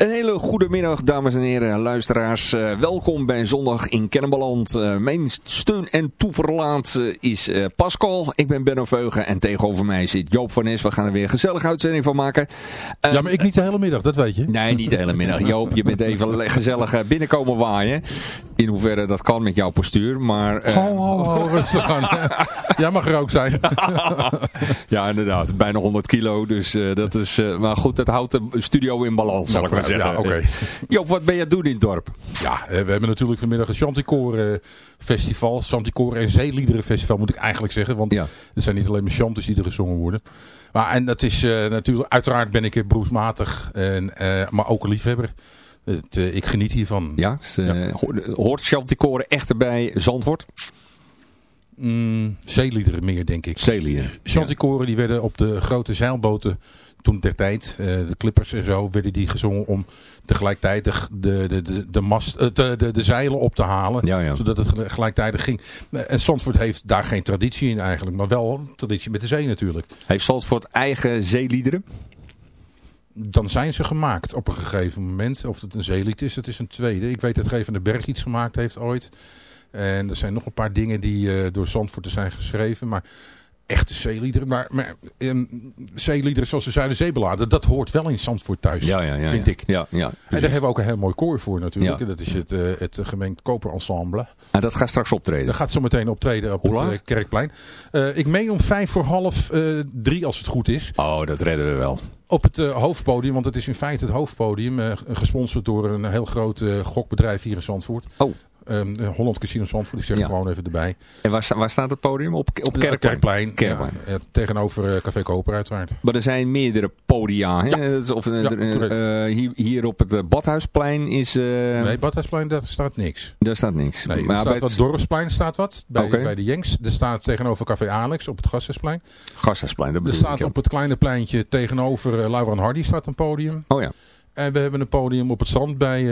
Een hele goede middag, dames en heren, luisteraars. Eh, welkom bij Zondag in Kennemerland. Eh, mijn steun en toeverlaat eh, is Pascal. Ik ben Benno Veugen en tegenover mij zit Joop van Nes. We gaan er weer een gezellige uitzending van maken. Ja, maar ik niet de hele middag, dat weet je. Nee, niet de hele middag. Joop, je bent even gezellig binnenkomen waaien. In hoeverre dat kan met jouw postuur. Maar Ho, ho, ho, rustig aan. Jij mag er ook zijn. ja, inderdaad. Bijna 100 kilo. Dus dat is... maar goed, dat houdt de studio in balans, zal ik maar Ja, oké. Joop, wat ben je aan het doen in het dorp? Ja, eh, we hebben natuurlijk vanmiddag een Chanticore festival. Chanticore en Zeeliederen festival moet ik eigenlijk zeggen. Want Ja. het zijn niet alleen maar chantes die er gezongen worden. Maar en dat is eh, natuurlijk, uiteraard ben ik eh, beroepsmatig, en, eh, maar ook een liefhebber. Het, eh, ik geniet hiervan. Ja, eh, Ja. ho- hoort Chanticore echt bij Zandvoort? Mm, zeeliederen meer, denk ik. Zeelieren. Chanticoren die werden op de grote zeilboten toen ter tijd, eh, de clippers en zo, werden die gezongen om tegelijkertijd de, de, de, de, mast, eh, de, de, de zeilen op te halen. Ja, ja. Zodat het gel- gelijktijdig ging. Eh, En Zandvoort heeft daar geen traditie in eigenlijk, maar wel een traditie met de zee natuurlijk. Heeft Zandvoort eigen zeeliederen? Dan zijn ze gemaakt op een gegeven moment. Of het een zeelied is, dat is een tweede. Ik weet dat G van den Berg iets gemaakt heeft ooit. En er zijn nog een paar dingen die door Zandvoort zijn geschreven. Maar echte zeeliederen. Maar, maar ehm, zeeliederen zoals de Zuiderzeebeladen, dat hoort wel in Zandvoort thuis. vind ik. Ja, ja. En daar hebben we ook een heel mooi koor voor natuurlijk. Ja. En dat is het, eh, het gemengd koperensemble. En dat gaat straks optreden. Dat gaat zo meteen optreden op Hoe het eh, Kerkplein. Eh, ik meen om vijf voor half drie als het goed is. Oh, dat redden we wel. Op het hoofdpodium, want het is in feite het hoofdpodium. gesponsord door een heel groot gokbedrijf hier in Zandvoort. Oh. Ehm, eh, Holland Casino Zandvoort, ik zeg Ja. het gewoon even erbij. En waar, sta- waar staat het podium? Op, op Eh, Kerkplein? Kerkplein. Kerkplein. ja, tegenover eh, Café Koper uiteraard. Maar er zijn meerdere podia. Hè? Of, eh, er, hier, hier op het Badhuisplein is... nee, Badhuisplein, daar staat niks. Daar staat niks. Nee, er maar staat bij wat het Dorpsplein staat wat. Bij, bij de Jenks. Er staat tegenover Café Alex op het Gasthuisplein. Gasthuisplein, dat Er bedoel ik. staat op het kleine pleintje tegenover uh, Laura en Hardy staat een podium. Oh ja, En we hebben een podium op het strand bij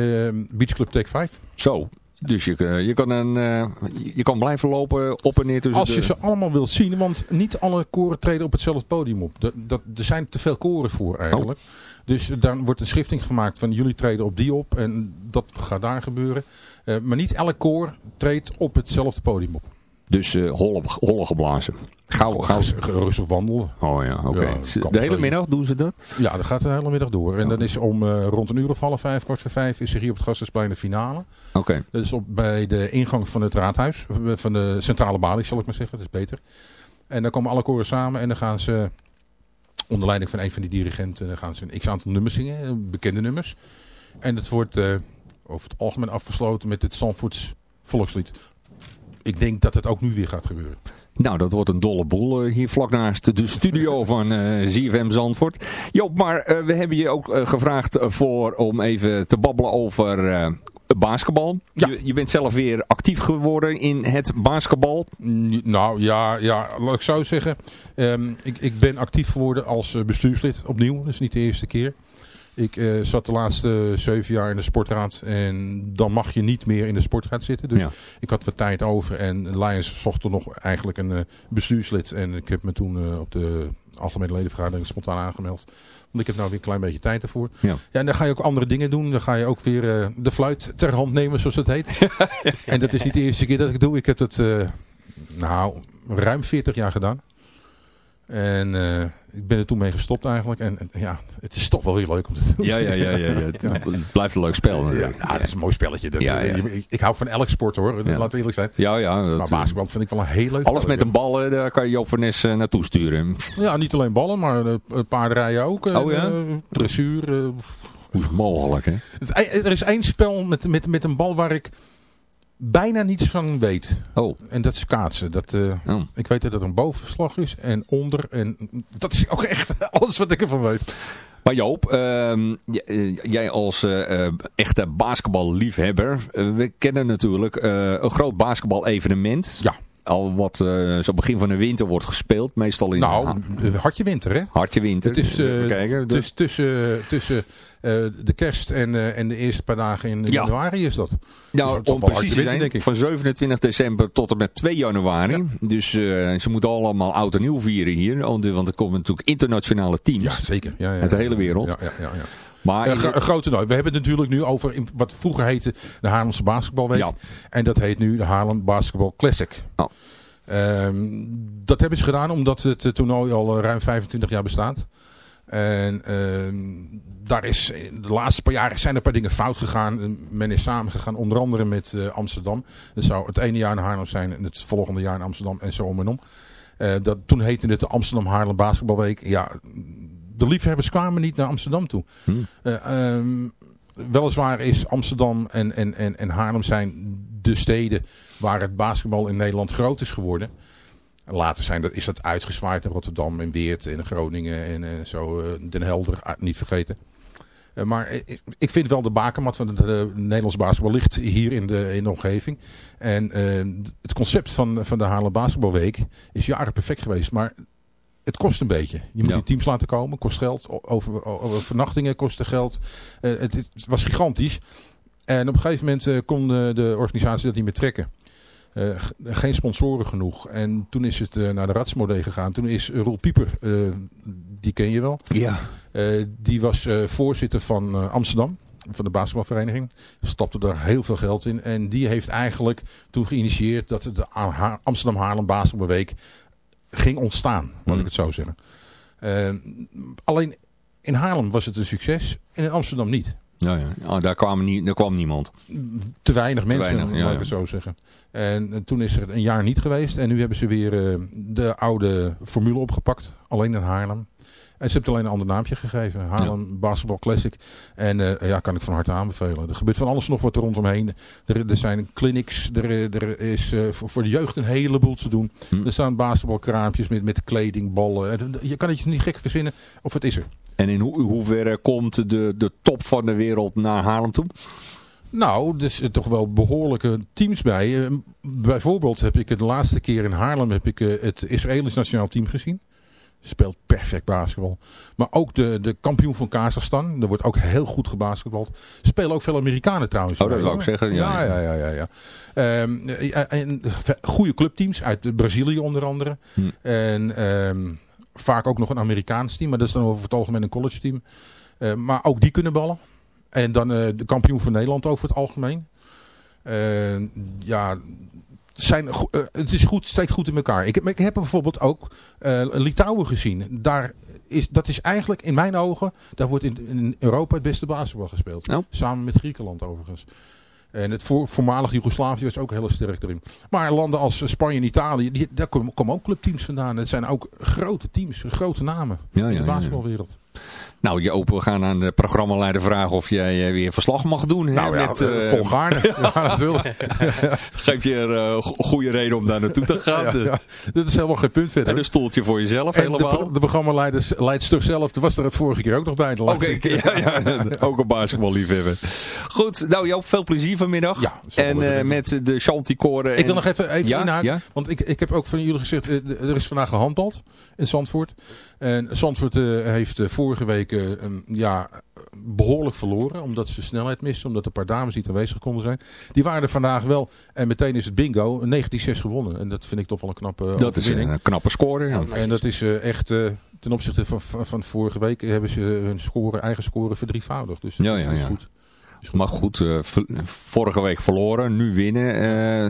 Beach Club Take 5. zo. Dus je, je, kan een, eh, je kan blijven lopen op en neer tussen Als je de... ze allemaal wilt zien, want niet alle koren treden op hetzelfde podium op. Dat, dat, er zijn te veel koren voor eigenlijk. Dus dan wordt een schifting gemaakt van jullie treden op die op en dat gaat daar gebeuren. Eh, maar niet elk koor treedt op hetzelfde podium op. Dus eh holle, geblazen. Gauw, gauw. Rustig wandelen. Oh ja, oké. Ja, dat de hele middag doen ze dat? Ja, dat gaat de hele middag door. En dan is om eh, rond een uur of half vijf, kwart voor vijf, is er hier op het Gasthuisplein de finale. Oké. Dat is op, bij de ingang van het raadhuis. Van de centrale balie, zal ik maar zeggen. Dat is beter. En dan komen alle koren samen en dan gaan ze onder leiding van een van die dirigenten dan gaan ze een x-aantal nummers zingen. eh, Bekende nummers. En het wordt eh, over het algemeen afgesloten met het Zandvoorts volkslied. Ik denk dat het ook nu weer gaat gebeuren. Nou, dat wordt een dolle boel eh, hier vlak naast de studio van eh ZFM Zandvoort. Joop, maar eh, we hebben je ook gevraagd voor om even te babbelen over basketbal. Ja. Je, je bent zelf weer actief geworden in het basketbal. Nou ja, ja, laat ik zo zeggen. Ehm, ik, ik ben actief geworden als bestuurslid opnieuw. Dat is niet de eerste keer. Ik eh, zat de laatste zeven jaar in de sportraad. En dan mag je niet meer in de sportraad zitten. Dus Ja. ik had wat tijd over. En Lions zocht er nog eigenlijk een eh, bestuurslid. En ik heb me toen eh, op de algemene ledenvergadering spontaan aangemeld. Want ik heb nou weer een klein beetje tijd ervoor. Ja. Ja, en dan ga je ook andere dingen doen. Dan ga je ook weer eh, de fluit ter hand nemen, zoals het heet. en dat is niet de eerste keer dat ik doe. Ik heb het, eh, nou, ruim 40 jaar gedaan. En eh, ik ben er toen mee gestopt eigenlijk. En, en ja, het is toch wel weer leuk om te doen. Ja, ja, ja, ja, ja. Het Ja. blijft een leuk spel Ja, natuurlijk. ja, het is een mooi spelletje. Dat, Ja, ja. eh, Ik, ik hou van elk sport hoor, laten we eerlijk zijn. Ja, ja. dat, Maar eh, basketbal vind ik wel een heel leuk alles met een bal, daar kan je Joop van Nes naartoe sturen. Ja, niet alleen ballen, maar uh, paardrijden ook. Oh ja? dressuur. Hoe is het mogelijk, hè? Het- er is één spel met, met, met een bal waar ik bijna niets van weet. Oh, En dat is kaatsen. Dat, eh, oh. Ik weet dat het een bovenslag is en onder. En dat is ook echt alles wat ik ervan weet. Maar Joop, ehm, eh, jij als eh, echte basketballiefhebber, we kennen natuurlijk een groot basketbal-evenement. Ja. Al wat eh, zo begin van de winter wordt gespeeld. Meestal in Nou, ha- hartje winter hè. hartje winter. Het is, Dus eh, kijken. is tussen, tussen eh, de kerst en, en de eerste paar dagen in Ja. januari is dat. Nou, Dus om precies te zijn, winter, denk ik. van 27 december tot en met 2 januari. Dus ze moeten allemaal oud en nieuw vieren hier. Want er komen natuurlijk internationale teams. Ja, zeker. Ja, ja, Uit de hele wereld. Ja, ja, ja, ja. Maar het- een groot toernooi. We hebben het natuurlijk nu over in- wat vroeger heette de Haarlemse Basketbalweek. Ja. En dat heet nu de Haarlem Basketball Classic. Oh. Ehm, dat hebben ze gedaan omdat het eh, toernooi al eh, ruim 25 jaar bestaat. En ehm, daar is, de laatste paar jaren zijn er een paar dingen fout gegaan. En Men is samengegaan, onder andere met eh, Amsterdam. Het zou het ene jaar in Haarlem zijn en het volgende jaar in Amsterdam en zo om en om. Eh, dat, toen heette het de Amsterdam Haarlem Basketbalweek. Ja, de liefhebbers kwamen niet naar Amsterdam toe. Hmm. Eh, ehm, weliswaar is Amsterdam en, en, en, en Haarlem zijn de steden waar het basketbal in Nederland groot is geworden. Later zijn dat, is dat uitgezwaaid in Rotterdam en Weert en Groningen en eh, zo eh, Den Helder, ah, niet vergeten. Maar ik, vind wel de bakermat van het Nederlands basketbal ligt hier in de, in de omgeving. En het concept van, van de Haarlem Basketbalweek is jaren perfect geweest. Maar het kost een beetje. Je moet Ja. die teams laten komen, kost geld. Over, over vernachtingen kosten geld. Eh, het, het was gigantisch. En op een gegeven moment eh, kon de, de organisatie dat niet meer trekken. Eh, geen sponsoren genoeg. En toen is het eh, naar de Ratsmodee gegaan. Toen is Roel Pieper, eh, die ken je wel. ja. Eh, die was eh, voorzitter van eh, Amsterdam, van de basketbalvereniging. Stapte daar heel veel geld in. En die heeft eigenlijk toen geïnitieerd dat de Amsterdam Haarlem Basketbalweek ging ontstaan. Laat Hmm. ik het zo zeggen. Eh, alleen in Haarlem was het een succes en in Amsterdam niet. Ja, ja. Ah, daar, kwam nie, daar kwam niemand. Te weinig mensen, weinig, ja, laat ik het zo zeggen. En eh, toen is er een jaar niet geweest. En nu hebben ze weer eh, de oude formule opgepakt. Alleen in Haarlem. En ze hebben het alleen een ander naampje gegeven. Haarlem Basketball Classic. En eh, ja, kan ik van harte aanbevelen. Er gebeurt van alles nog wat er rondomheen. Er, er zijn clinics. Er, er is eh, voor, voor de jeugd een heleboel te doen. Hm. Er staan basketbalkraampjes met, met kleding, ballen. En Je kan het je niet gek verzinnen. Of het is er. En in ho hoeverre komt de, de top van de wereld naar Haarlem toe? Nou, er zitten toch wel behoorlijke teams bij. Eh, bijvoorbeeld heb ik de laatste keer in Haarlem heb ik, eh, het Israëlisch nationaal team gezien. Speelt perfect basketbal. Maar ook de, de kampioen van Kazachstan. Daar wordt ook heel goed gebasketbald. Spelen ook veel Amerikanen trouwens. Oh, dat wou ik zeggen, ja. Ja, ja, ja. ja, ja. Ehm, eh, en goede clubteams uit Brazilië onder andere. Hm. En ehm, vaak ook nog een Amerikaans team. Maar dat is dan over het algemeen een college team. Eh, maar ook die kunnen ballen. En dan eh, de kampioen van Nederland over het algemeen. Eh, ja, zijn, eh, het is goed, steekt goed in elkaar. Ik heb, ik heb bijvoorbeeld ook eh, Litouwen gezien. Daar is, dat is eigenlijk in mijn ogen, daar wordt in, in Europa het beste basketbal gespeeld. Samen met Griekenland overigens. En het voor, voormalig Joegoslavië was ook heel sterk erin. Maar landen als Spanje en Italië, die, daar komen, komen ook clubteams vandaan. Het zijn ook grote teams, grote namen Ja, in ja, de ja. Nou Joop, we gaan aan de programmaleider vragen of jij eh, weer verslag mag doen. hè, Nou ja, met, ja, natuurlijk. Geef je er eh, go- goede reden om daar naartoe te gaan. Ja. Dat is helemaal geen punt verder. En een stoeltje voor jezelf En de, helemaal. pro- de programmaleidster zelf, die was er het vorige keer ook nog bij. De Oké, keer. ja, ja, ook een basketballiefhebber. Goed, nou Joop, veel plezier vanmiddag. Ja, en met de Chanticoren. Ik wil nog even, even inhaken. Want ik, ik heb ook van jullie gezegd, er is vandaag gehandbald in Zandvoort. En Zandvoort eh, heeft eh, vorige week eh, ja, behoorlijk verloren. Omdat ze snelheid misten. Omdat een paar dames niet aanwezig konden zijn. Die waren er vandaag wel. En meteen is het bingo. 19-6 gewonnen. En dat vind ik toch wel een knappe Dat is een knappe score. Ja. En dat is echt, ten opzichte van, van, van vorige week, hebben ze hun score, eigen score verdrievoudigd. Dus dat Ja, is, ja, ja. goed. Maar goed, eh, vorige week verloren, nu winnen.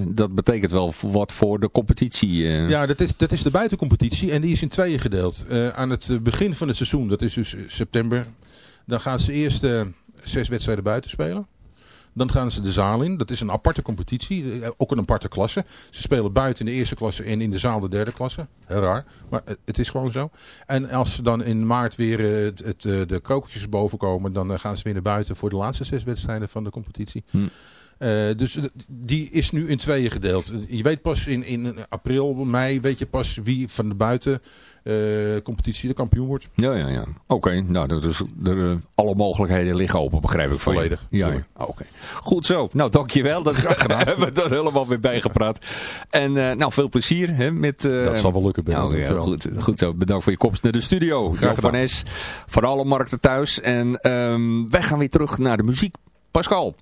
eh, dat betekent wel wat voor de competitie. eh. Ja, dat is, dat is de buitencompetitie en die is in tweeën gedeeld. Aan het begin van het seizoen, dat is dus september, dan gaan ze eerst zes wedstrijden buiten spelen. Dan gaan ze de zaal in. Dat is een aparte competitie. eh, Ook een aparte klasse. Ze spelen buiten in de eerste klasse en in de zaal de derde klasse. Heel raar. Maar het- is gewoon zo. En als ze dan in maart weer eh, het, het, eh, de krokertjes boven komen. Dan gaan ze weer naar buiten voor de laatste zes wedstrijden van de competitie. Hm. Dus die is nu in tweeën gedeeld. Je weet pas in, in april, mei, weet je pas wie van de buiten competitie de kampioen wordt. Ja, ja, ja. Oké, nou, dat is, er, eh, alle mogelijkheden liggen open, begrijp ik van je. Volledig, Ja, oké. Goed zo. Nou, dankjewel. Dat hebben we dat helemaal weer bijgepraat. En eh, nou, veel plezier hè, met... eh, Dat zal wel lukken, Ben. Nou, ja, goed, goed zo. Bedankt voor je komst naar de studio. Graag gedaan. van Es, van alle markten thuis. En ehm, wij gaan weer terug naar de muziek. Pascal.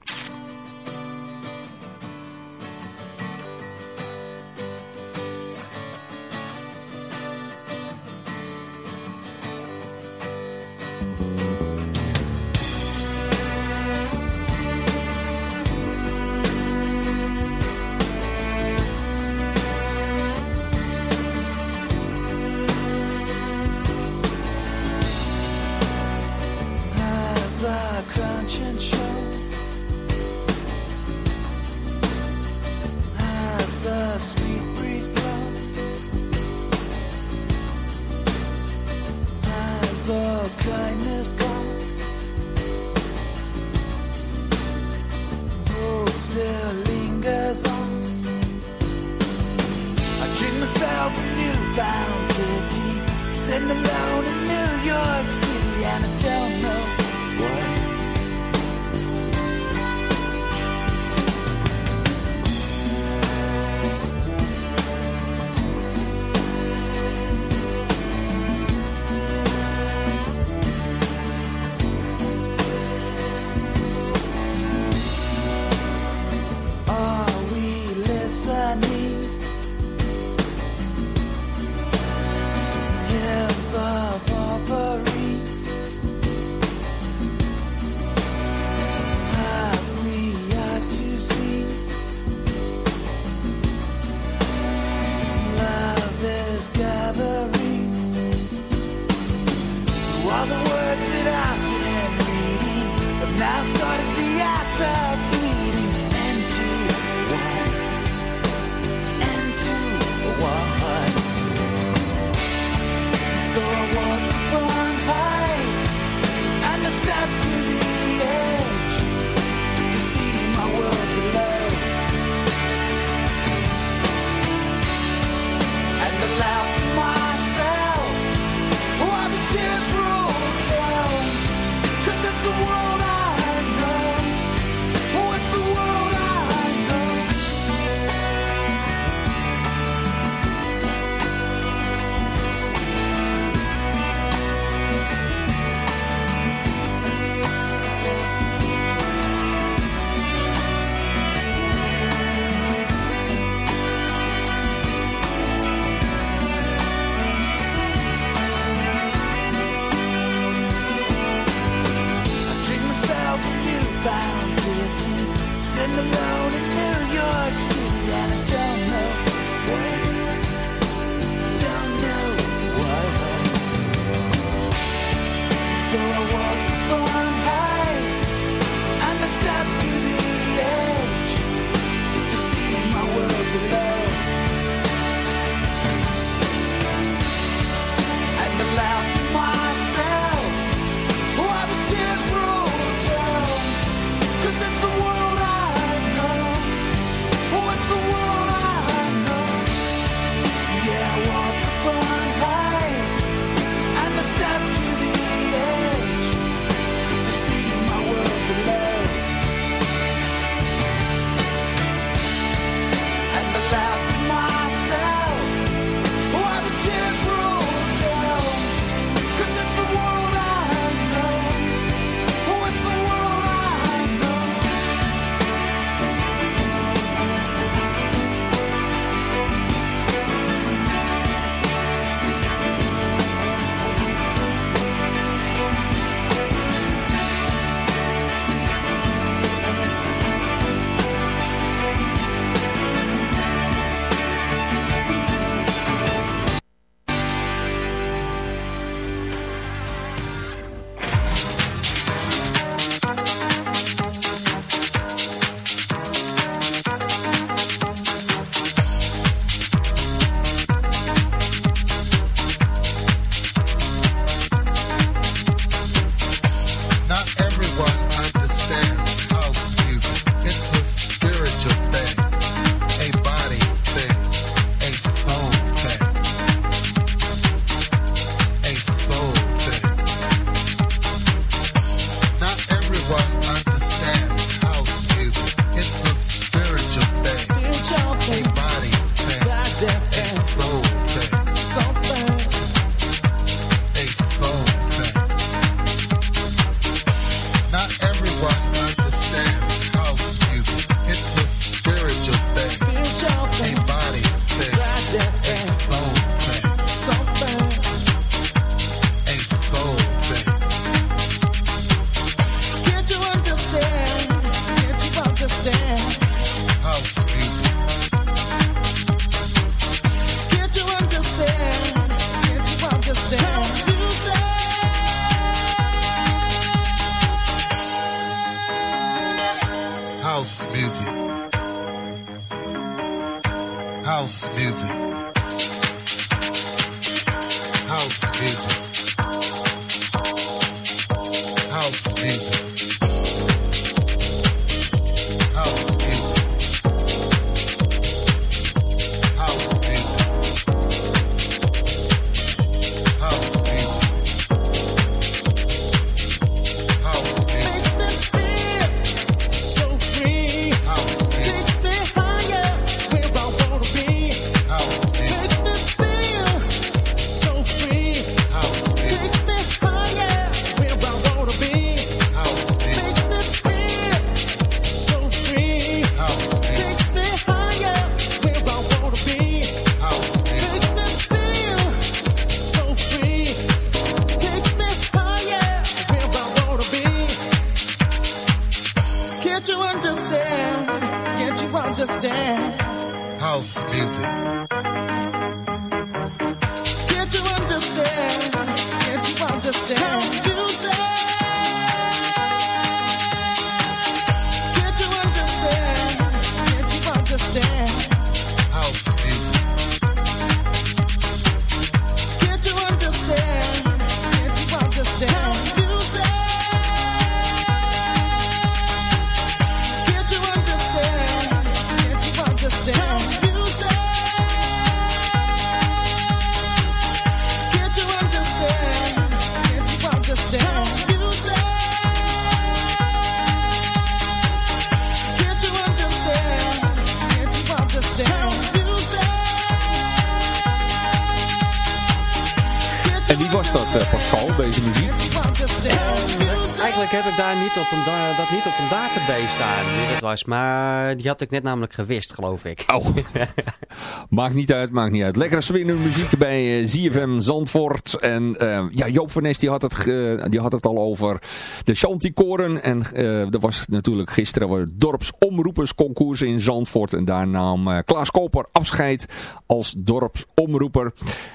Was. Maar die had ik net namelijk gewist, geloof ik. Oh. maakt niet uit, maakt niet uit. Lekkere swingende muziek bij eh, ZFM Zandvoort. En eh, ja, Joop van Nes die had, het, ge- die had het al over de Chanticoren. En eh, er was natuurlijk gisteren weer het dorpsomroepersconcours in Zandvoort. En daar nam eh, Klaas Koper afscheid als dorpsomroeper.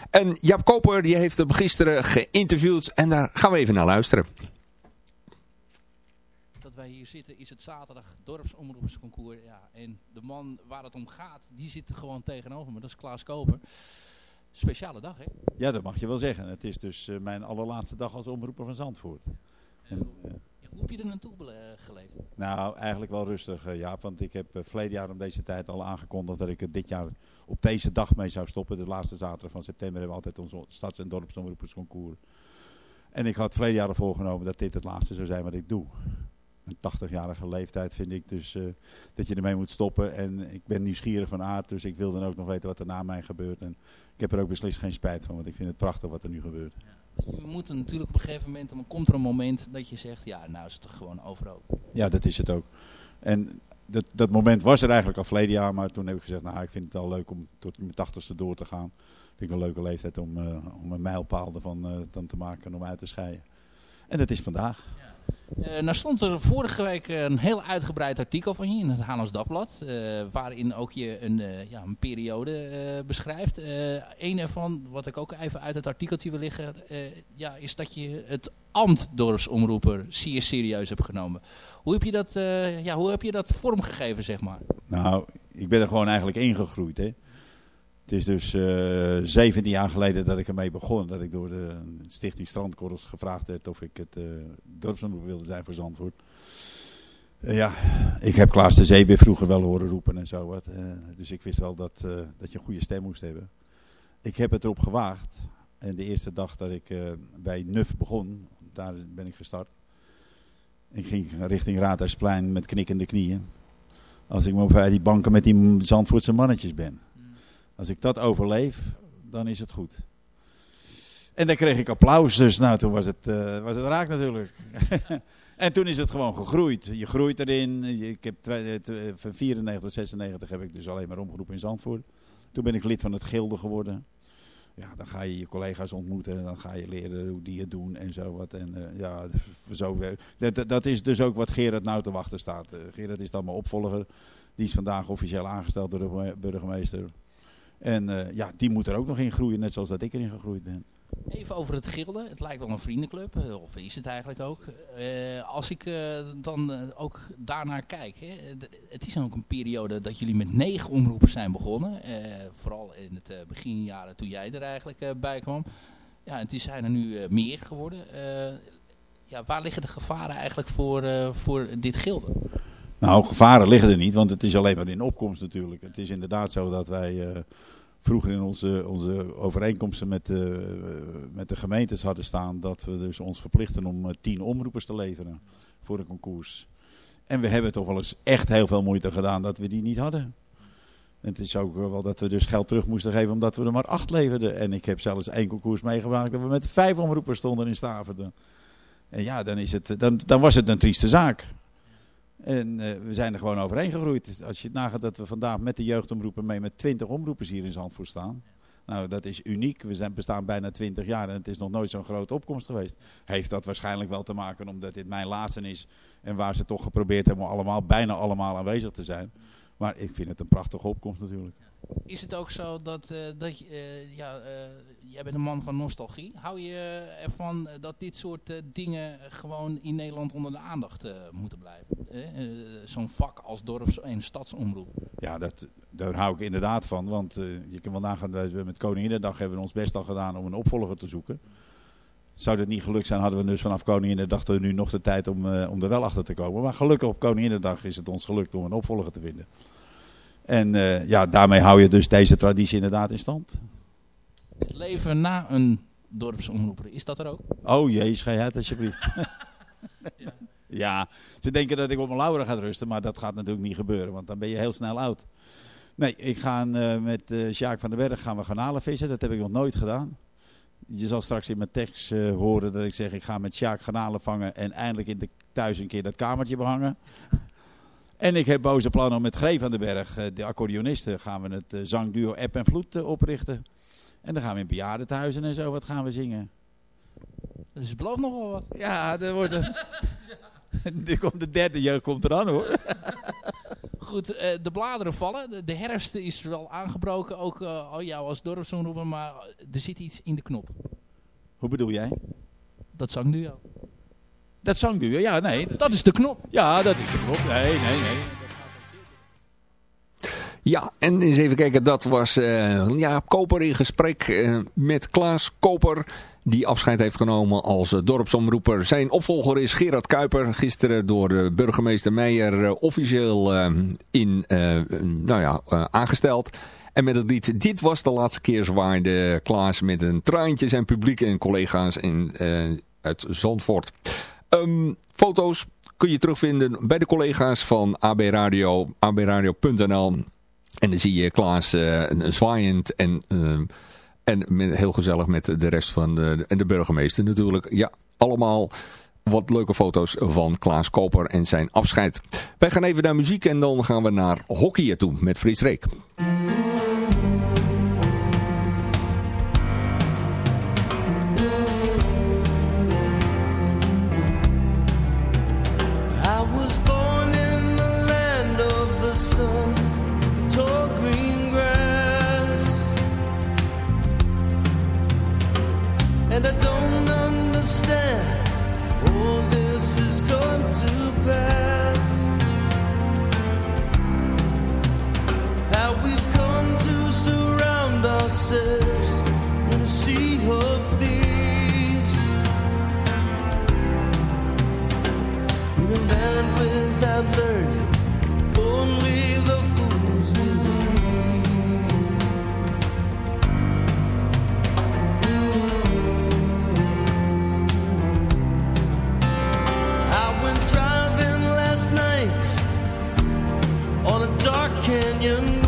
En Jaap Koper die heeft hem gisteren geïnterviewd. En daar gaan we even naar luisteren. Wij hier zitten is het zaterdag dorpsomroepersconcours. Ja, en de man waar het om gaat, die zit er gewoon tegenover me. Dat is Klaas Koper. Speciale dag, hè? Ja, dat mag je wel zeggen. Het is dus eh, mijn allerlaatste dag als omroeper van Zandvoort. En, eh, Ja, hoe heb je er naartoe geleefd? nou, eigenlijk wel rustig, eh, Jaap. Want ik heb eh, verleden jaar om deze tijd al aangekondigd dat ik er dit jaar op deze dag mee zou stoppen. De laatste zaterdag van september hebben we altijd ons stads- en dorpsomroepersconcours. En ik had verleden jaar al voorgenomen dat dit het laatste zou zijn wat ik doe. Een 80-jarige leeftijd vind ik dus eh, dat je ermee moet stoppen. En ik ben nieuwsgierig van aard, dus ik wil dan ook nog weten wat er na mij gebeurt. En ik heb er ook beslist geen spijt van, want ik vind het prachtig wat er nu gebeurt. Je moet er natuurlijk op een gegeven moment, dan komt er een moment dat je zegt, ja, nou is het toch gewoon overal. Ja, dat is het ook. En dat, dat moment was er eigenlijk al verleden jaar, maar toen heb ik gezegd, nou ik vind het wel leuk om tot mijn tachtigste door te gaan. Vind ik een leuke leeftijd om, eh, om een mijlpaal ervan eh, dan te maken en om uit te scheiden. En dat is vandaag. Eh, nou stond er vorige week een heel uitgebreid artikel van je in het Haarlems Dagblad. eh, waarin ook je een, eh, ja, een periode beschrijft. Een ervan, wat ik ook even uit het artikeltje wil liggen, ja, is dat je het ambt dorpsomroeper zeer serieus hebt genomen. Hoe heb je dat, ja, hoe heb je dat vormgegeven, zeg maar? Nou, ik ben er gewoon eigenlijk ingegroeid. Hè. Het is dus eh 17 jaar geleden dat ik ermee begon. Dat ik door de stichting Strandkorrels gevraagd werd of ik het eh dorpsomroep wilde zijn voor Zandvoort. Eh, ja, ik heb Klaas de Zeebeer vroeger wel horen roepen en zo wat. eh, dus ik wist wel dat, eh, dat je een goede stem moest hebben. Ik heb het erop gewaagd. En de eerste dag dat ik eh, bij NUF begon, daar ben ik gestart. Ik ging richting Raadhuisplein met knikkende knieën. Als ik maar bij die banken met die Zandvoortse mannetjes ben. Als ik dat overleef, dan is het goed. En dan kreeg ik applaus, dus nou, toen was het, eh, was het raak natuurlijk. en toen is het gewoon gegroeid. Je groeit erin. Ik heb eh, twee- van 94 tot 96 heb ik dus alleen maar omgeroepen in Zandvoort. Toen ben ik lid van het Gilde geworden. Ja, dan ga je je collega's ontmoeten en dan ga je leren hoe die het doen en zo wat. En eh, ja, zo, dat, dat- is dus ook wat Gerard nou te wachten staat. Eh, Gerard is dan mijn opvolger. Die is vandaag officieel aangesteld door de burgemeester. En eh, ja, die moet er ook nog in groeien, net zoals dat ik erin gegroeid ben. Even over het gilde. Het lijkt wel een vriendenclub, eh, of is het eigenlijk ook. Eh, als ik dan ook daarnaar kijk, hè, het is ook een periode dat jullie met negen omroepers zijn begonnen. Vooral in het beginjaren toen jij er eigenlijk bij kwam. Ja, is- zijn er nu meer geworden. Ja, waar liggen de gevaren eigenlijk voor, voor dit gilde? Nou, gevaren liggen er niet, want het is alleen maar in opkomst natuurlijk. Het is inderdaad zo dat wij eh, vroeger in onze, onze overeenkomsten met eh, met de gemeentes hadden staan... dat we dus ons verplichten om eh, tien omroepers te leveren voor een concours. En we hebben toch wel eens echt heel veel moeite gedaan dat we die niet hadden. En het is ook wel dat we dus geld terug moesten geven omdat we er maar acht leverden. En ik heb zelfs één concours meegemaakt dat we met vijf omroepers stonden in Staverde. En ja, dan, is het, dan, dan was het een trieste zaak. En eh, we zijn er gewoon overheen gegroeid. Als je nagaat dat we vandaag met de jeugdomroepen mee met 20 omroepers hier in Zandvoort staan. Nou, dat is uniek. We zijn, bestaan bijna 20 jaar en het is nog nooit zo'n grote opkomst geweest. Heeft dat waarschijnlijk wel te maken omdat dit mijn laatste is. En waar ze toch geprobeerd hebben om allemaal, bijna allemaal aanwezig te zijn. Maar ik vind het een prachtige opkomst natuurlijk. Is het ook zo dat, eh, dat eh, ja, eh, jij bent een man van nostalgie. Hou je ervan dat dit soort dingen gewoon in Nederland onder de aandacht moeten blijven? Zo'n vak als dorps- en stadsomroep. Ja, dat, daar hou ik inderdaad van. Want je kan wel nagaan, dat we met Koninginnedag hebben we ons best al gedaan om een opvolger te zoeken. Zou dat niet gelukt zijn, hadden we dus vanaf Koninginnedag nu nog de tijd om, om er wel achter te komen. Maar gelukkig op Koninginnedag is het ons gelukt om een opvolger te vinden. En eh, ja, daarmee hou je dus deze traditie inderdaad in stand. Het leven na een dorpsomroeper, is dat er ook? Oh jee, schei uit alsjeblieft. ja. ze denken dat ik op mijn lauren ga rusten, maar dat gaat natuurlijk niet gebeuren, want dan ben je heel snel oud. Nee, ik ga eh, met eh Sjaak van den Berg gaan we garnalen vissen, dat heb ik nog nooit gedaan. Je zal straks in mijn tekst horen dat ik zeg ik ga met Sjaak garnalen vangen en eindelijk in de, thuis een keer dat kamertje behangen. En ik heb boze plannen om met Gree van den Berg, eh, de accordeonisten, gaan we het eh, zangduo App en Vloed eh, oprichten. En dan gaan we in bejaardentehuizen en zo wat gaan we zingen. Dus het belooft nog wel wat. Ja, er wordt een... er komt de derde jeugd komt eraan hoor. Goed, de bladeren vallen. De, herfst is wel aangebroken, ook al jou als dorpsomroeper, maar er zit iets in de knop. Hoe bedoel jij? Dat zangduo. Dat zangduo, ja, nee. Dat is de knop. Ja, dat is de knop. Nee, nee, nee. Ja, en eens even kijken, dat was eh Jaap Koper in gesprek eh, met Klaas Koper. Die afscheid heeft genomen als dorpsomroeper. Zijn opvolger is Gerard Kuiper. Gisteren door de burgemeester Meijer eh, officieel eh, in, eh, nou ja, aangesteld. En met het lied Dit was de laatste keer zwaaide Klaas met een traantje zijn publiek en collega's in, eh, uit Zandvoort. Ehm, foto's kun je terugvinden bij de collega's van AB Radio, abradio.nl. En dan zie je Klaas een zwaaiend en, eh, en heel gezellig met de rest van de, en de burgemeester natuurlijk. Ja, allemaal wat leuke foto's van Klaas Koper en zijn afscheid. Wij gaan even naar muziek en dan gaan we naar hockeyen toe met Fries Reek. And I don't understand all this is going to pass. How we've come to surround ourselves in a sea of thieves. In a land without learning, canyon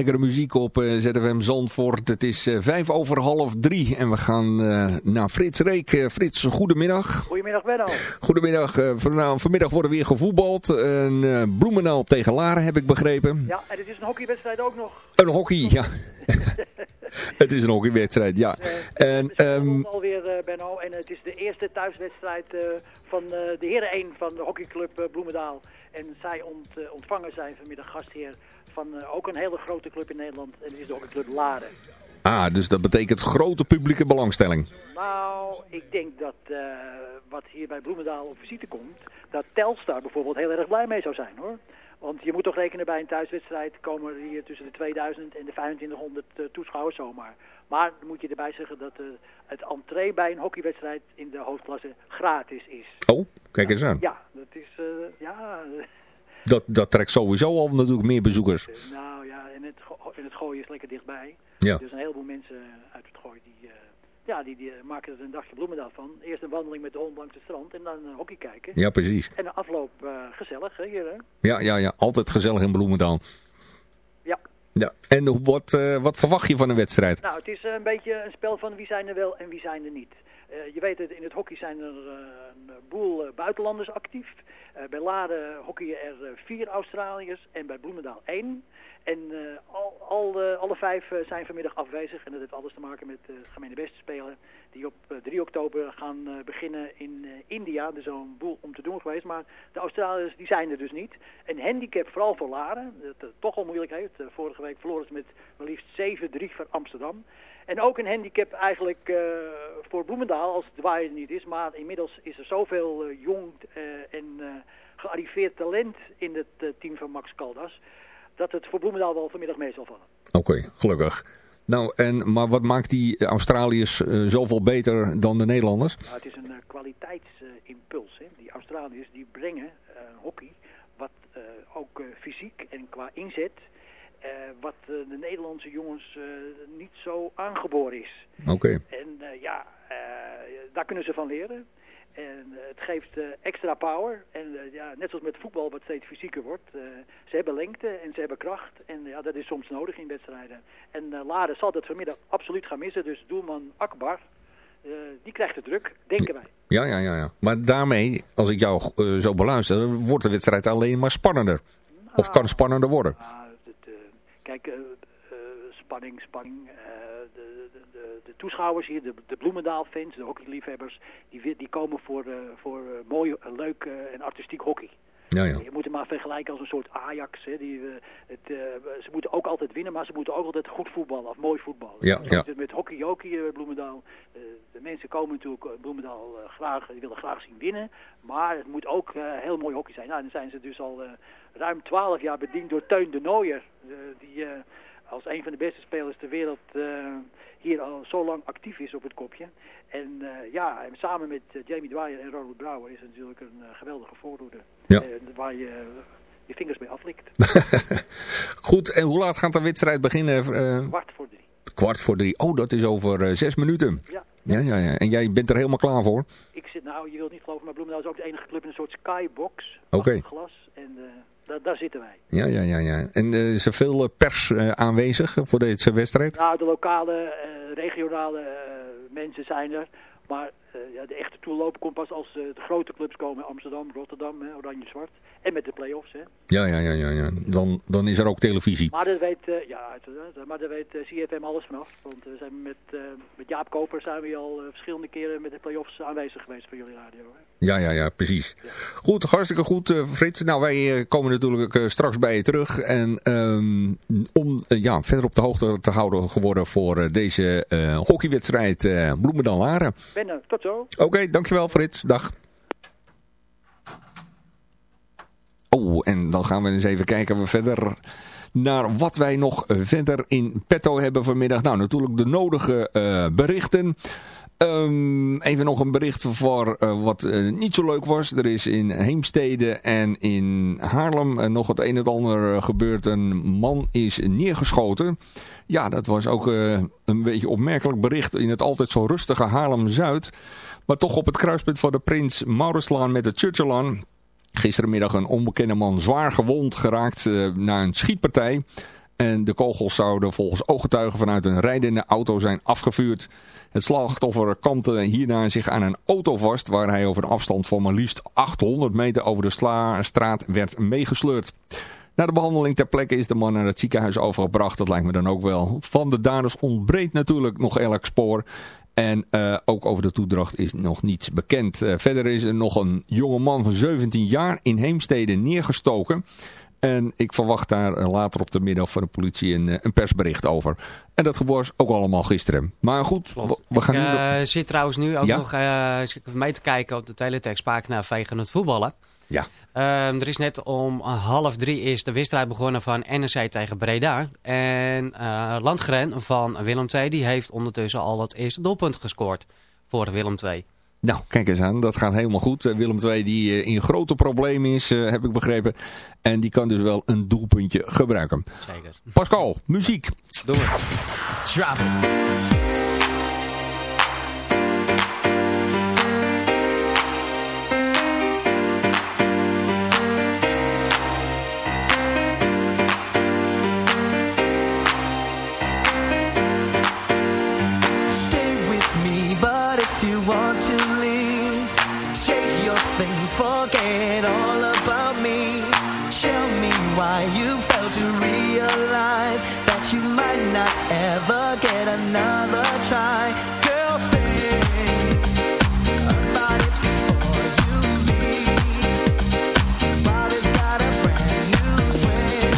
Lekkere muziek op eh, ZFM Zandvoort. Het is eh, vijf over half drie en we gaan eh, naar Frits Reek. Frits, goedemiddag. Goedemiddag Benno. Goedemiddag. van- vanmiddag wordt er weer gevoetbald. Een Bloemendaal tegen Laren heb ik begrepen. Ja, en het is een hockeywedstrijd ook nog. Een hockey, ja. het is een hockeywedstrijd, ja. En, ehm, alweer Benno. En het is de eerste thuiswedstrijd van de heren 1 van de hockeyclub Bloemendaal. En zij ont, eh, ontvangen zijn vanmiddag gastheer van eh, ook een hele grote club in Nederland. En dat is de hockeyclub Laren. ah, dus dat betekent grote publieke belangstelling. Nou, ik denk dat eh, wat hier bij Bloemendaal op visite komt, dat Telstar bijvoorbeeld heel erg blij mee zou zijn hoor. Want je moet toch rekenen bij een thuiswedstrijd komen er hier tussen de 2000 en de 2500 eh, toeschouwers zomaar. Maar dan moet je erbij zeggen dat eh, het entree bij een hockeywedstrijd in de hoofdklasse gratis is. Oh, kijk eens aan. Ja, dat is, eh, ja, eh, Dat, dat trekt sowieso al natuurlijk meer bezoekers. nou ja, en het, en het gooien is lekker dichtbij. Ja. Dus een heleboel mensen uit het gooi die, eh, ja, die, die eh, maken er een dagje Bloemendaal van. Eerst een wandeling met de hond langs het strand en dan eh, hockey kijken. Ja, precies. En de afloop eh, gezellig, hè, hier, hè? Ja, ja, ja. Altijd gezellig in Bloemendaal. Ja. Ja. En wat, eh, wat verwacht je van een wedstrijd? Nou, het is eh, een beetje een spel van wie zijn er wel en wie zijn er niet. Eh, je weet het, in het hockey zijn er een boel buitenlanders actief. Bij Laren hockeyen er vier Australiërs en bij Bloemendaal één. En eh, al, al, eh, alle vijf eh, zijn vanmiddag afwezig. En dat heeft alles te maken met de spelen. Die op eh, 3 oktober gaan beginnen in India. Er is een boel om te doen geweest. Maar de Australiërs die zijn er dus niet. Een handicap vooral voor Laren. Dat het toch al moeilijk heeft. Vorige week verloren ze met maar liefst 7-3 van Amsterdam. En ook een handicap eigenlijk voor Bloemendaal als het waar niet is. Maar inmiddels is er zoveel jong en gearriveerd talent in het team van Max Caldas. Dat het voor Bloemendaal wel vanmiddag mee zal vallen. Oké, gelukkig. Nou, en, maar wat maakt die Australiërs eh, zoveel beter dan de Nederlanders? Nou, het is een eh, kwaliteitsimpuls. hè. die Australiërs die brengen eh, hockey wat ook fysiek en qua inzet... wat de Nederlandse jongens niet zo aangeboren is. Oké. En ja, daar kunnen ze van leren. En eh, het geeft eh, extra power. En eh, ja, net zoals met voetbal, wat steeds fysieker wordt. ze hebben lengte en ze hebben kracht. En ja, dat is soms nodig in wedstrijden. En Laren zal dat vanmiddag absoluut gaan missen. Dus doelman Akbar, die krijgt de druk, denken wij. Ja, ja, ja, ja. Maar daarmee, als ik jou zo beluister, wordt de wedstrijd alleen maar spannender. Of kan spannender worden. Kijk, eh, eh, spanning, spanning. eh, de, de, de, de toeschouwers hier, de, de Bloemendaal-fans, de hockeyliefhebbers, die, die komen voor, eh, voor eh, mooi, leuk en artistiek hockey. Ja, ja. Je moet het maar vergelijken als een soort Ajax. Hè, die, het, ze moeten ook altijd winnen, maar ze moeten ook altijd goed voetballen of mooi voetballen. Ja, ja. met hockey jockey eh, Bloemendaal. De mensen komen natuurlijk Bloemendaal graag, die willen graag zien winnen. Maar het moet ook heel mooi hockey zijn. Nou, dan zijn ze dus al ruim 12 jaar bediend door Teun de Nooier. die als een van de beste spelers ter wereld eh, hier al zo lang actief is op het kopje. En eh, ja, en samen met eh, Jamie Dwyer en Ronald Brouwer is het natuurlijk een geweldige voorhoede. Ja. Waar je je vingers mee aflikt. Goed, en hoe laat gaat de wedstrijd beginnen? Kwart voor drie. kwart voor drie. Oh, dat is over zes minuten. Ja. Ja, ja, ja. En jij bent er helemaal klaar voor? Ik zit nou, je wilt niet geloven, maar Bloemendaal is ook de enige club in een soort skybox. Oké. achter glas. En daar, zitten wij. Ja, ja, ja, ja. En eh, is er veel eh, pers eh, aanwezig voor deze wedstrijd? Nou, de lokale, regionale mensen zijn er. Maar eh, ja, de echte toeloop komt pas als eh, de grote clubs komen. Amsterdam, Rotterdam, hè, Oranje-Zwart. En met de play-offs, hè. Ja, ja, ja, ja. ja. Dan, dan is er ook televisie. Maar daar weet, eh, ja, maar daar weet CFM alles vanaf. Want we zijn met, met Jaap Koper zijn we al verschillende keren met de play-offs aanwezig geweest voor jullie radio. Hè. Ja, ja, ja, precies. Goed, hartstikke goed, Frits. Nou, wij komen natuurlijk straks bij je terug. En ehm, om ja, verder op de hoogte te houden geworden voor deze hockeywedstrijd eh Bloemendaal-Laren. Ben er, Oké, dankjewel Frits. Dag. Oh, en dan gaan we eens even kijken we verder naar wat wij nog verder in petto hebben vanmiddag. Nou, natuurlijk de nodige eh, berichten. Ehm, even nog een bericht voor eh, wat eh, niet zo leuk was. Er is in Heemstede en in Haarlem eh, nog het een en het ander gebeurd. Een man is neergeschoten. Ja, dat was ook een beetje opmerkelijk bericht in het altijd zo rustige Haarlem-Zuid. Maar toch op het kruispunt van de Prins Mauritslaan met de Churchillaan. Gisterenmiddag een onbekende man zwaar gewond geraakt na een schietpartij. En de kogels zouden volgens ooggetuigen vanuit een rijdende auto zijn afgevuurd. Het slachtoffer kampte hierna zich aan een auto vast waar hij over een afstand van maar liefst 800 meter over de straat werd meegesleurd. Na de behandeling ter plekke is de man naar het ziekenhuis overgebracht. Dat lijkt me dan ook wel. Van de daders ontbreekt natuurlijk nog elk spoor. En eh, ook over de toedracht is nog niets bekend. Eh, verder is er nog een jonge man van 17 jaar in Heemstede neergestoken. En ik verwacht daar eh, later op de middag van de politie een, eh, een persbericht over. En dat was ook allemaal gisteren. Maar goed, we, we gaan ik nu... nog- eh, zit trouwens nu ook Ja? nog ik even mee te kijken op de teletextpagina Vegen het voetballen. Ja. Ehm, er is net om half drie is de wedstrijd begonnen van NEC tegen Breda. En Landgren van Willem II die heeft ondertussen al het eerste doelpunt gescoord voor Willem II. Nou, kijk eens aan. Dat gaat helemaal goed. Eh, Willem II die eh, in grote problemen is, eh, heb ik begrepen. En die kan dus wel een doelpuntje gebruiken. Zeker. Pascal, muziek. Doe maar. Drop another try. Girl, before you leave. Body's got a brand new swing.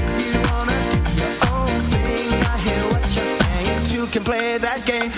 If you wanna do your own thing, I hear what you're saying. Can play that game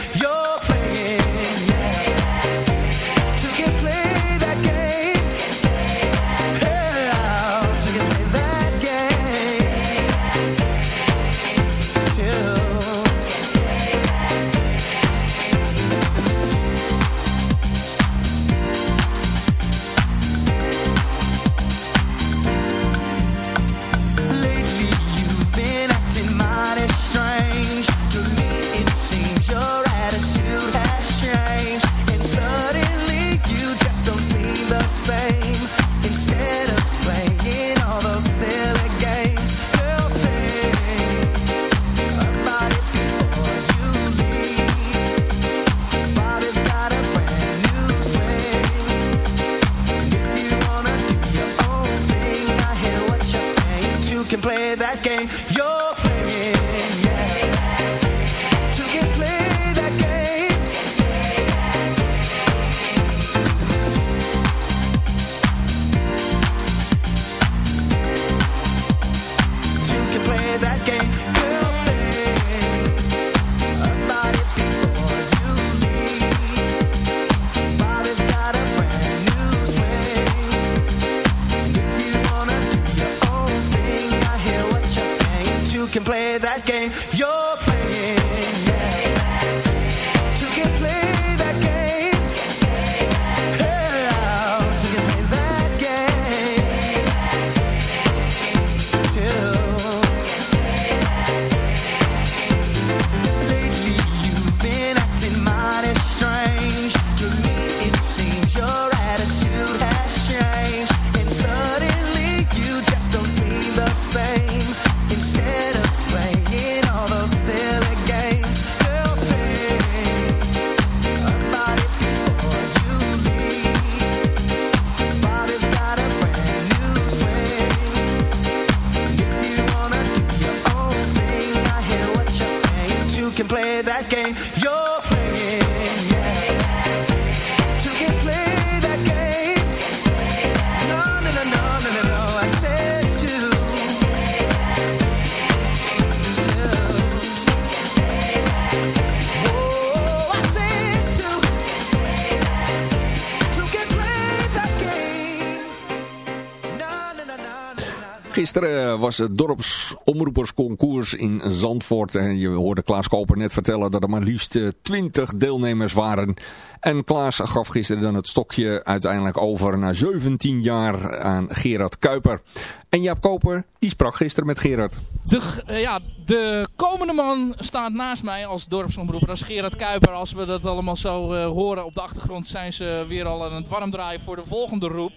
Gisteren was het dorpsomroepersconcours in Zandvoort. En je hoorde Klaas Koper net vertellen dat er maar liefst eh, 20 deelnemers waren. En Klaas gaf gisteren dan het stokje uiteindelijk over na 17 jaar aan Gerard Kuiper. En Jaap Koper, die sprak gisteren met Gerard. De, eh, ja, de komende man staat naast mij als dorpsomroeper, als Gerard Kuiper. Als we dat allemaal zo eh, horen op de achtergrond zijn ze weer al aan het warm draaien voor de volgende roep.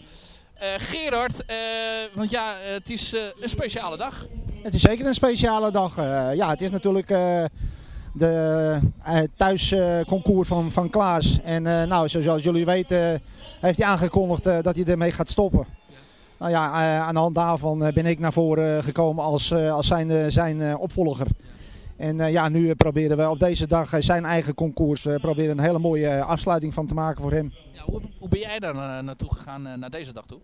Eh, Gerard, eh, want ja, eh, het is een speciale dag. Het is zeker een speciale dag. Ja, het is natuurlijk de uh, thuisconcours van, van Klaas. En nou, zoals jullie weten heeft hij aangekondigd dat hij ermee gaat stoppen. Nou ja, aan de hand daarvan ben ik naar voren gekomen als, als zijn, zijn opvolger. En eh, ja, nu eh, proberen we op deze dag eh, zijn eigen concours, we proberen een hele mooie eh, afsluiting van te maken voor hem. Ja, hoe, hoe ben jij daar na- naartoe gegaan eh, naar deze dag toe?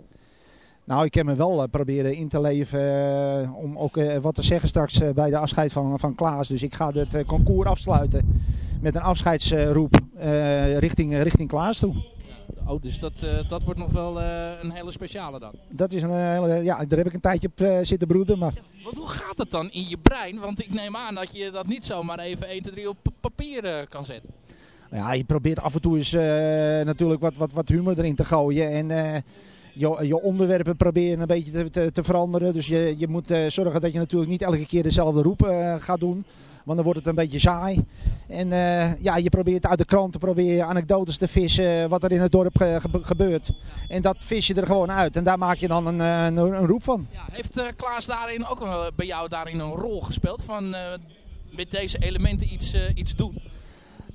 Nou, ik heb me wel eh, proberen in te leven eh, om ook eh, wat te zeggen straks eh, bij de afscheid van, van Klaas. Dus ik ga het eh, concours afsluiten met een afscheidsroep eh, richting, eh, richting Klaas toe. Oh, dus dat, eh, dat wordt nog wel eh, een hele speciale dan. Dat is een eh, hele, ja, daar heb ik een tijdje op zitten broeden, maar Want hoe gaat het dan in je brein? Want ik neem aan dat je dat niet zomaar even 1, 2, 3 op papier kan zetten. ja, je probeert af en toe eens natuurlijk wat, wat, wat humor erin te gooien en je, je onderwerpen proberen een beetje te, te, te veranderen. Dus je, je moet eh, zorgen dat je natuurlijk niet elke keer dezelfde roep eh, gaat doen, want dan wordt het een beetje saai. En eh, ja, je probeert uit de kranten probeer je anekdotes te vissen wat er in het dorp gebe- gebeurt. En dat vis je er gewoon uit en daar maak je dan een, een, een roep van. Heeft eh, Klaas daarin ook bij jou daarin een rol gespeeld? Van met deze elementen iets, iets doen?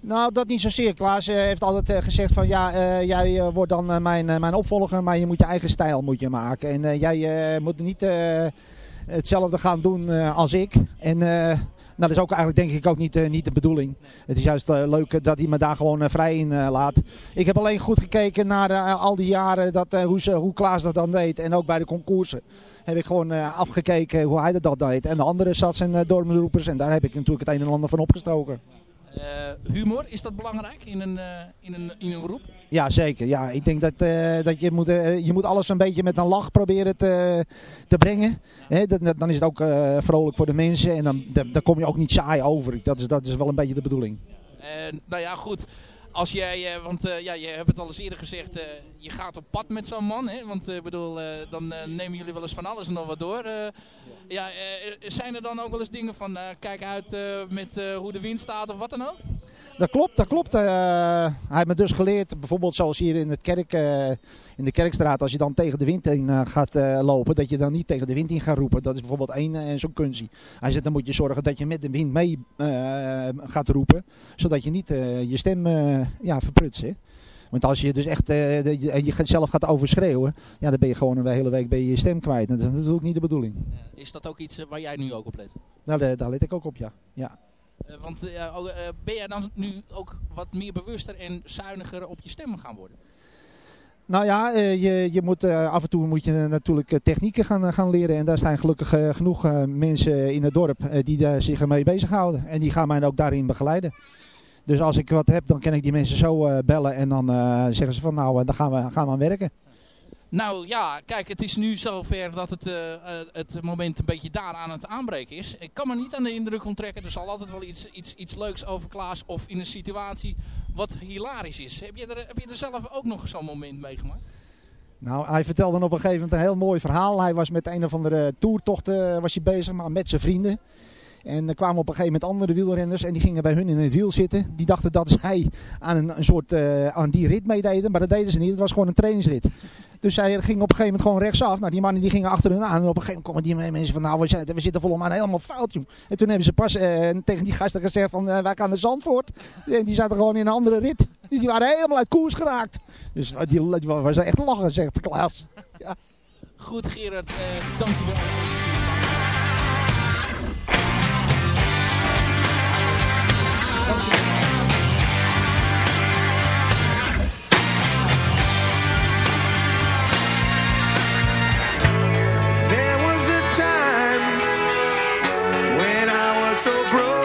Nou, dat niet zozeer. Klaas eh, heeft altijd eh, gezegd van ja, eh, jij wordt dan mijn, mijn opvolger, maar je moet je eigen stijl moet je maken. En jij moet niet hetzelfde gaan doen als ik. En nou, dat is ook eigenlijk denk ik ook niet, niet de bedoeling. Het is juist leuk dat hij me daar gewoon vrij in laat. Ik heb alleen goed gekeken naar al die jaren dat, hoe, hoe Klaas dat dan deed. En ook bij de concoursen heb ik gewoon afgekeken hoe hij dat deed. En de andere zat zijn uh, en daar heb ik natuurlijk het een en ander van opgestoken. Eh, humor, is dat belangrijk in een, eh, in een, in een roep? Ja, zeker. Ja, ik denk dat, eh, dat je, moet, je moet alles een beetje met een lach proberen te, te brengen. Dat- dan is het ook vrolijk voor de mensen en dan, dan, kom je ook niet saai over. Dat is, dat is wel een beetje de bedoeling. Nou ja, goed. Als jij, eh, want eh, ja, je hebt het al eens eerder gezegd, eh, je gaat op pad met zo'n man. Hè? Want ik bedoel, dan nemen jullie wel eens van alles en nog wat door. Ja, zijn er dan ook wel eens dingen van, kijk uit met hoe de wind staat of wat dan ook? Dat klopt, dat klopt. Eh, hij heeft me dus geleerd, bijvoorbeeld zoals hier in, het kerk, eh, in de Kerkstraat, als je dan tegen de wind in eh, gaat lopen, dat je dan niet tegen de wind in gaat roepen. Dat is bijvoorbeeld één eh, zo'n kunstje. Hij zegt, dan moet je zorgen dat je met de wind mee gaat roepen, zodat je niet je stem ja, verprutst. Hè? Want als je dus echt je, je zelf gaat overschreeuwen, ja, dan ben je gewoon een hele week ben je, je stem kwijt. En dat is natuurlijk niet de bedoeling. Is dat ook iets waar jij nu ook op let? Nou, daar, daar let ik ook op, ja. ja. Eh, want eh, eh, ben jij dan nu ook wat meer bewuster en zuiniger op je stem gaan worden? Nou ja, je, je moet, af en toe moet je natuurlijk technieken gaan, gaan leren. En daar zijn gelukkig genoeg mensen in het dorp die daar zich ermee bezighouden. En die gaan mij ook daarin begeleiden. Dus als ik wat heb, dan kan ik die mensen zo bellen. En dan zeggen ze van nou, dan gaan we, gaan we aan werken. Nou ja, kijk, het is nu zover dat het, eh, eh, het moment een beetje daar aan het aanbreken is. Ik kan me niet aan de indruk onttrekken. Er zal altijd wel iets, iets, iets leuks over Klaas of in een situatie wat hilarisch is. Heb je er, heb je er zelf ook nog zo'n moment meegemaakt? Nou, hij vertelde op een gegeven moment een heel mooi verhaal. Hij was met een of andere toertocht eh, was hij bezig, maar met zijn vrienden. En er kwamen op een gegeven moment andere wielrenners en die gingen bij hun in het wiel zitten. Die dachten dat zij aan een, een soort aan die rit meededen, maar dat deden ze niet. Het was gewoon een trainingsrit. Dus zij gingen op een gegeven moment gewoon rechtsaf. Nou, die mannen die gingen achter hun aan. En op een gegeven moment komen die mensen van, nou, we, zitten, we zitten volgens mij helemaal fout, joh. En toen hebben ze pas eh, tegen die gasten gezegd van, eh, wij gaan naar Zandvoort. En die zaten gewoon in een andere rit. Dus die waren helemaal uit koers geraakt. Dus eh, die, die was echt lachen, zegt Klaas. Ja. Goed Gerard, eh dankjewel. There so broken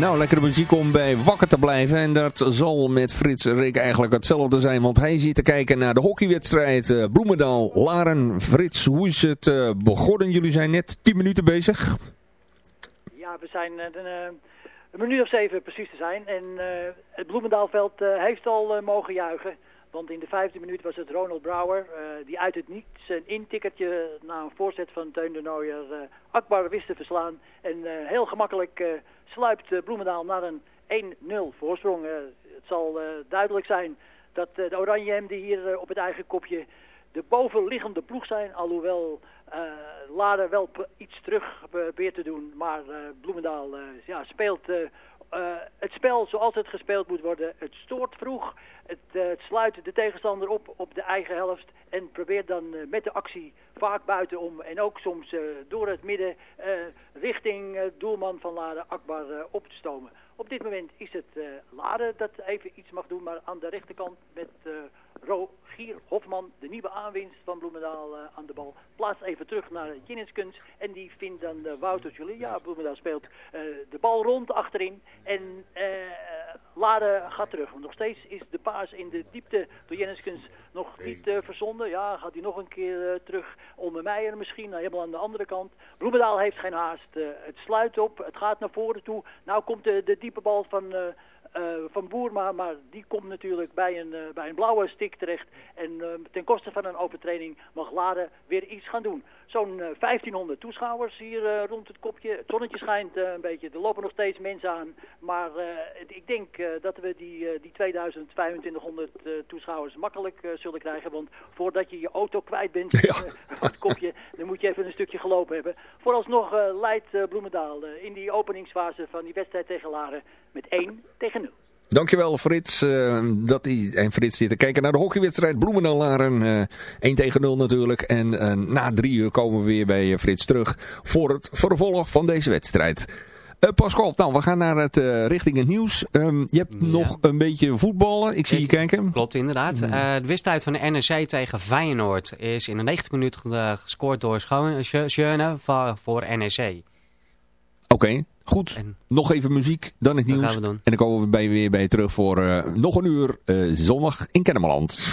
Nou, lekkere muziek om bij wakker te blijven. En dat zal met Frits Rik eigenlijk hetzelfde zijn. Want hij zit te kijken naar de hockeywedstrijd eh, Bloemendaal-Laren. Frits, hoe is het eh, begonnen? Jullie zijn net 10 minuten bezig. Ja, we zijn een, eh, een minuut of zeven precies te zijn. En het Bloemendaalveld heeft al mogen juichen. Want in de vijfde minuut was het Ronald Brouwer, die uit het niets een intikkertje na een voorzet van Teun de Nooier Akbar wist te verslaan. En heel gemakkelijk sluipt uh, Bloemendaal naar een 1-0 voorsprong. Uh, het zal duidelijk zijn dat de Oranjehemden hier op het eigen kopje de bovenliggende ploeg zijn. Alhoewel Lade wel iets terug probeert te doen. Maar Bloemendaal ja, speelt... Uh, het spel zoals het gespeeld moet worden. Het stoort vroeg. Het, uh, het, sluit de tegenstander op op de eigen helft. En probeert dan uh, met de actie vaak buitenom. En ook soms door het midden richting doelman van Lade Akbar op te stomen. Op dit moment is het Lade dat even iets mag doen. Maar aan de rechterkant met Rogier Hofman, de nieuwe aanwinst van Bloemendaal aan de bal. Plaatst even terug naar Jinniskens. En die vindt dan Wouter Julie. Ja, Bloemendaal speelt de bal rond achterin. En uh, Lade gaat terug. Want nog steeds is de paas in de diepte door Jenniskens nog niet verzonden. Ja, gaat hij nog een keer terug. Onder Meijer misschien, nou, helemaal aan de andere kant. Bloemendaal heeft geen haast. het sluit op, het gaat naar voren toe. Nou komt de diepe bal van... Uh, van Boerma, maar die komt natuurlijk bij een, uh, bij een blauwe stick terecht. En uh, ten koste van een overtreding mag Lade weer iets gaan doen. Zo'n 1500 toeschouwers hier rond het kopje. Het zonnetje schijnt een beetje. Er lopen nog steeds mensen aan. Maar ik denk dat we die, die 2000, 2500 toeschouwers makkelijk zullen krijgen. Want voordat je je auto kwijt bent ja. van het kopje, dan moet je even een stukje gelopen hebben. Vooralsnog leidt Bloemendaal in die openingsfase van die wedstrijd tegen Laren met 1 tegen 0. Dankjewel Frits. Uh, dat die, en Frits zit te kijken naar de hockeywedstrijd Bloemendaal-Laren. Uh, 1 tegen 0 natuurlijk. En uh, na drie uur komen we weer bij Frits terug voor het vervolg van deze wedstrijd. Pascal, nou, we gaan naar het richting het nieuws. Um, je hebt ja. nog een beetje voetballen. Ik zie je kijken. Klopt, inderdaad. Uh, de wedstrijd van de NEC tegen Feyenoord is in de 90 minuten gescoord door Schöne voor NEC. Oké, okay, goed. En nog even muziek, dan het nieuws. En dan komen we bij, weer bij je terug voor uh, nog een uur uh, zondag in Kennemerland.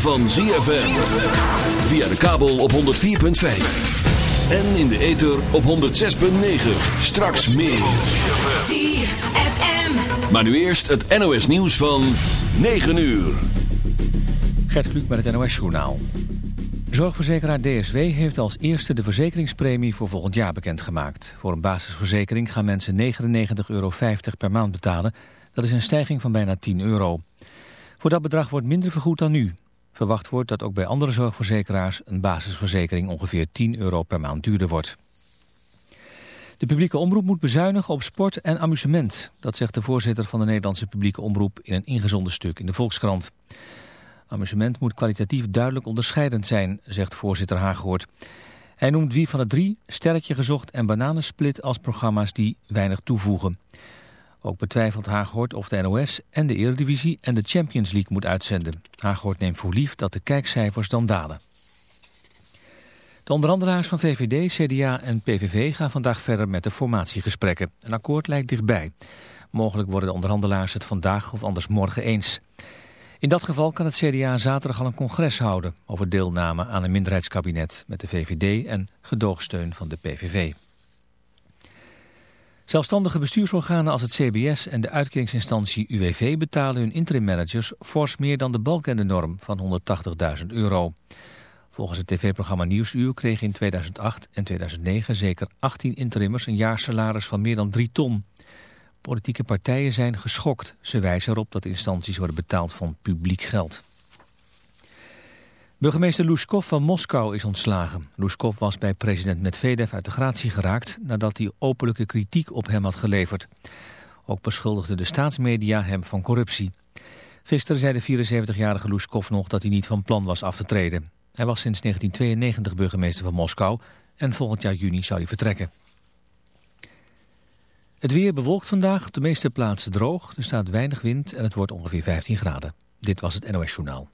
Van ZFM. Via de kabel op 104.5. En in de ether op 106.9. Straks meer. ZFM. Maar nu eerst het NOS nieuws van 9 uur. Gert Kluk met het NOS Journaal. Zorgverzekeraar DSW heeft als eerste de verzekeringspremie voor volgend jaar bekendgemaakt. Voor een basisverzekering gaan mensen 99,50 euro per maand betalen. Dat is een stijging van bijna 10 euro. Voor dat bedrag wordt minder vergoed dan nu. Verwacht wordt dat ook bij andere zorgverzekeraars een basisverzekering ongeveer 10 euro per maand duurder wordt. De publieke omroep moet bezuinigen op sport en amusement. Dat zegt de voorzitter van de Nederlandse publieke omroep in een ingezonden stuk in de Volkskrant. Amusement moet kwalitatief duidelijk onderscheidend zijn, zegt voorzitter Hagehoort. Hij noemt Wie van de Drie, Sterretje Gezocht en Bananensplit als programma's die weinig toevoegen. Ook betwijfelt Haaghoort of de NOS en de Eredivisie en de Champions League moet uitzenden. Haaghoort neemt voor lief dat de kijkcijfers dan dalen. De onderhandelaars van VVD, CDA en PVV gaan vandaag verder met de formatiegesprekken. Een akkoord lijkt dichtbij. Mogelijk worden de onderhandelaars het vandaag of anders morgen eens. In dat geval kan het CDA zaterdag al een congres houden over deelname aan een minderheidskabinet met de VVD en gedoogsteun van de PVV. Zelfstandige bestuursorganen als het CBS en de uitkeringsinstantie UWV betalen hun interim managers fors meer dan de balk en de norm van 180.000 euro. Volgens het tv-programma Nieuwsuur kregen in 2008 en 2009 zeker 18 interimmers een jaarsalaris van meer dan 3 ton. Politieke partijen zijn geschokt. Ze wijzen erop dat instanties worden betaald van publiek geld. Burgemeester Lushkov van Moskou is ontslagen. Lushkov was bij president Medvedev uit de gratie geraakt nadat hij openlijke kritiek op hem had geleverd. Ook beschuldigden de staatsmedia hem van corruptie. Gisteren zei de 74-jarige Lushkov nog dat hij niet van plan was af te treden. Hij was sinds 1992 burgemeester van Moskou en volgend jaar juni zou hij vertrekken. Het weer bewolkt vandaag, de meeste plaatsen droog. Er staat weinig wind en het wordt ongeveer 15 graden. Dit was het NOS Journaal.